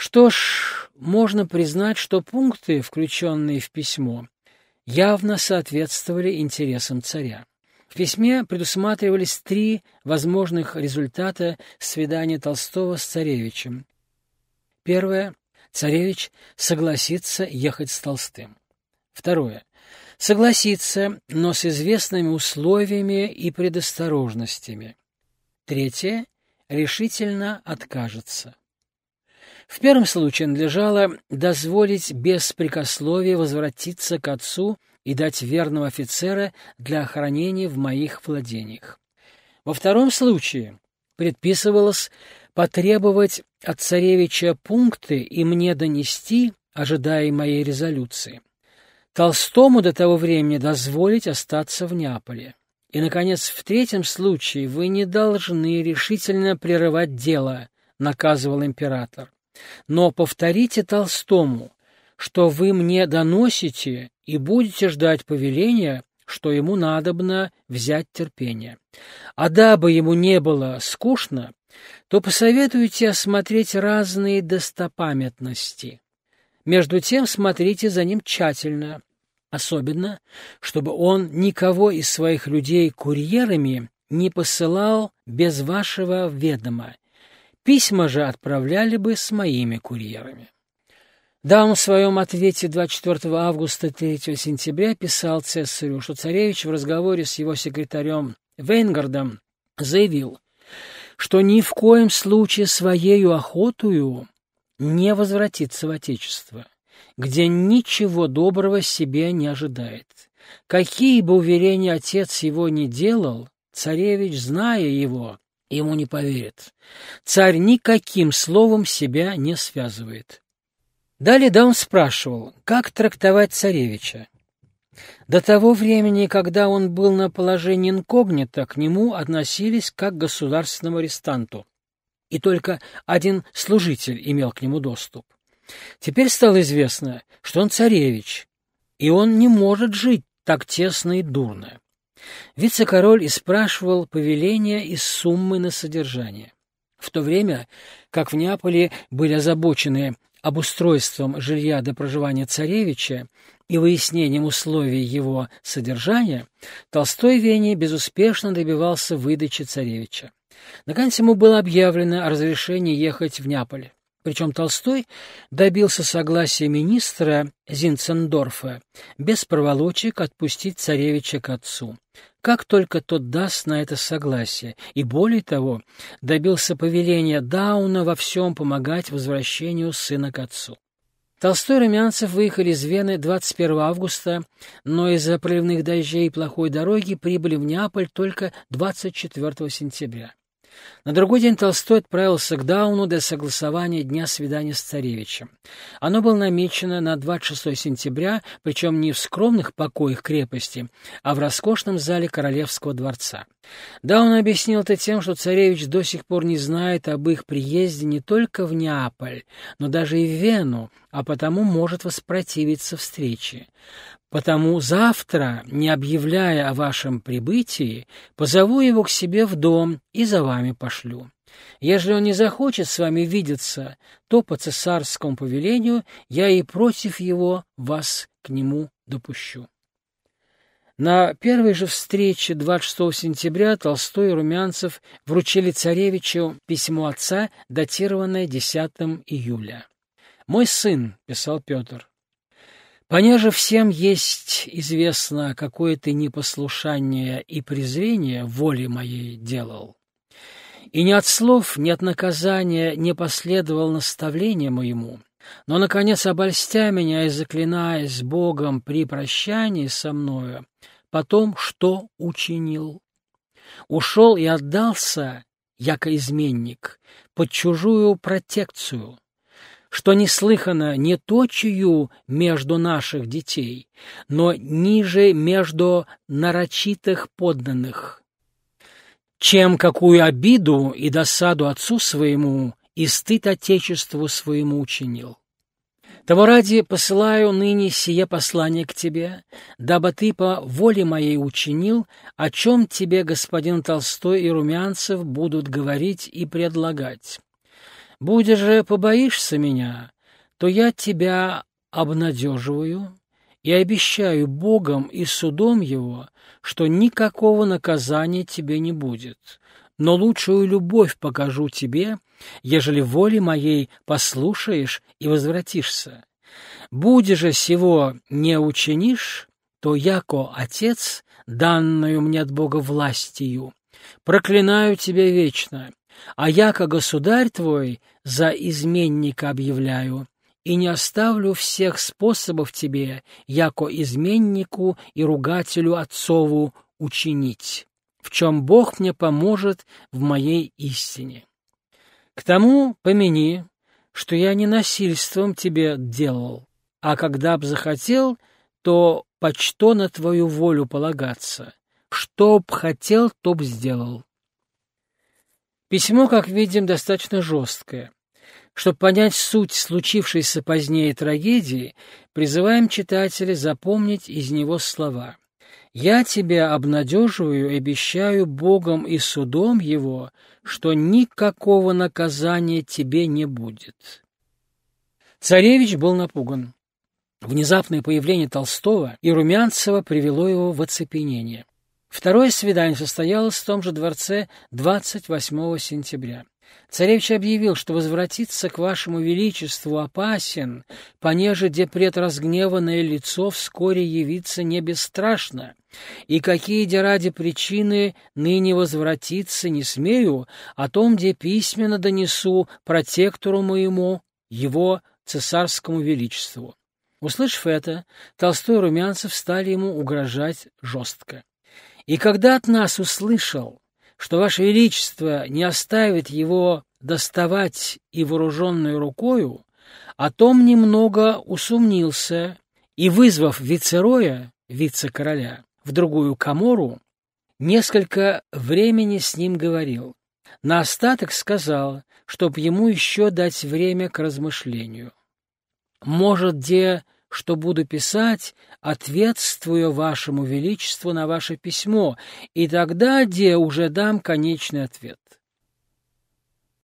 Что ж, можно признать, что пункты, включенные в письмо, явно соответствовали интересам царя. В письме предусматривались три возможных результата свидания Толстого с царевичем. Первое. Царевич согласится ехать с Толстым. Второе. Согласится, но с известными условиями и предосторожностями. Третье. Решительно откажется. В первом случае надлежало дозволить без прикословия возвратиться к отцу и дать верного офицера для охранения в моих владениях. Во втором случае предписывалось потребовать от царевича пункты и мне донести, ожидая моей резолюции. Толстому до того времени дозволить остаться в Неаполе. И, наконец, в третьем случае вы не должны решительно прерывать дело, наказывал император. Но повторите Толстому, что вы мне доносите и будете ждать повеления, что ему надобно взять терпение. А дабы ему не было скучно, то посоветуйте осмотреть разные достопамятности. Между тем смотрите за ним тщательно, особенно, чтобы он никого из своих людей курьерами не посылал без вашего ведома, Письма же отправляли бы с моими курьерами. Да, он в своем ответе 24 августа 3 сентября писал цесарю, что царевич в разговоре с его секретарем Вейнгардом заявил, что ни в коем случае своею охотую не возвратится в Отечество, где ничего доброго себе не ожидает. Какие бы уверения отец его не делал, царевич, зная его, ему не поверит. Царь никаким словом себя не связывает. Далее Даун спрашивал, как трактовать царевича. До того времени, когда он был на положении инкогнито, к нему относились как к государственному арестанту, и только один служитель имел к нему доступ. Теперь стало известно, что он царевич, и он не может жить так тесно и дурно. Вице-король и спрашивал повеления и суммы на содержание. В то время, как в Неаполе были озабочены обустройством жилья до проживания царевича и выяснением условий его содержания, Толстой в Вене безуспешно добивался выдачи царевича. Наконец ему было объявлено о разрешении ехать в Неаполь. Причем Толстой добился согласия министра Зинцендорфа без проволочек отпустить царевича к отцу. Как только тот даст на это согласие, и более того, добился повеления Дауна во всем помогать возвращению сына к отцу. Толстой и Румянцев выехали из Вены 21 августа, но из-за проливных дождей и плохой дороги прибыли в Неаполь только 24 сентября. На другой день Толстой отправился к Дауну для согласования дня свидания с царевичем. Оно было намечено на 26 сентября, причем не в скромных покоях крепости, а в роскошном зале королевского дворца. Даун объяснил это тем, что царевич до сих пор не знает об их приезде не только в Неаполь, но даже и в Вену, а потому может воспротивиться встрече. Потому завтра, не объявляя о вашем прибытии, позову его к себе в дом и за вами пошлю. Если он не захочет с вами видеться, то по цесарскому повелению я и против его вас к нему допущу. На первой же встрече 26 сентября Толстой и Румянцев вручили царевичу письмо отца, датированное 10 июля. «Мой сын», — писал Петр, Понеже всем есть известно, какое ты непослушание и презрение воле моей делал, и ни от слов, ни от наказания не последовал наставление моему, но, наконец, обольстя меня и заклинаясь Богом при прощании со мною, потом что учинил? Ушел и отдался, яко изменник, под чужую протекцию, что неслыхано не точию между наших детей, но ниже между нарочитых подданных, чем какую обиду и досаду отцу своему и стыд отечеству своему учинил. Того ради посылаю ныне сие послание к тебе, дабы ты по воле моей учинил, о чем тебе господин Толстой и Румянцев будут говорить и предлагать. Будешь же побоишься меня, то я тебя обнадеживаю и обещаю Богом и судом Его, что никакого наказания тебе не будет, но лучшую любовь покажу тебе, ежели воли моей послушаешь и возвратишься. Буде же сего не учинишь, то яко Отец, данную мне от Бога властью, проклинаю тебя вечно, а яко Государь твой за изменника объявляю, и не оставлю всех способов тебе, яко изменнику и ругателю отцову, учинить, в чем Бог мне поможет в моей истине. К тому помяни, что я не насильством тебе делал, а когда б захотел, то почто на твою волю полагаться. Что б хотел, то б сделал. Письмо, как видим, достаточно жесткое. Чтобы понять суть случившейся позднее трагедии, призываем читателя запомнить из него слова. «Я тебя обнадеживаю и обещаю Богом и судом Его, что никакого наказания тебе не будет». Царевич был напуган. Внезапное появление Толстого и Румянцева привело его в оцепенение. Второе свидание состоялось в том же дворце 28 сентября. Царевич объявил, что возвратиться к вашему величеству опасен, понеже где предразгневанное лицо вскоре явится не бесстрашно, и какие де ради причины ныне возвратиться не смею, о том, где письменно донесу протектору моему, его цесарскому величеству. Услышав это, Толстой и Румянцев стали ему угрожать жестко. И когда от нас услышал, что Ваше Величество не оставит его доставать и вооруженной рукою, о том немного усомнился и, вызвав виceроя, вице-короля, в другую комору, несколько времени с ним говорил. На остаток сказал, чтоб ему еще дать время к размышлению. Может, где что буду писать, ответствую вашему величеству на ваше письмо, и тогда, где уже дам конечный ответ.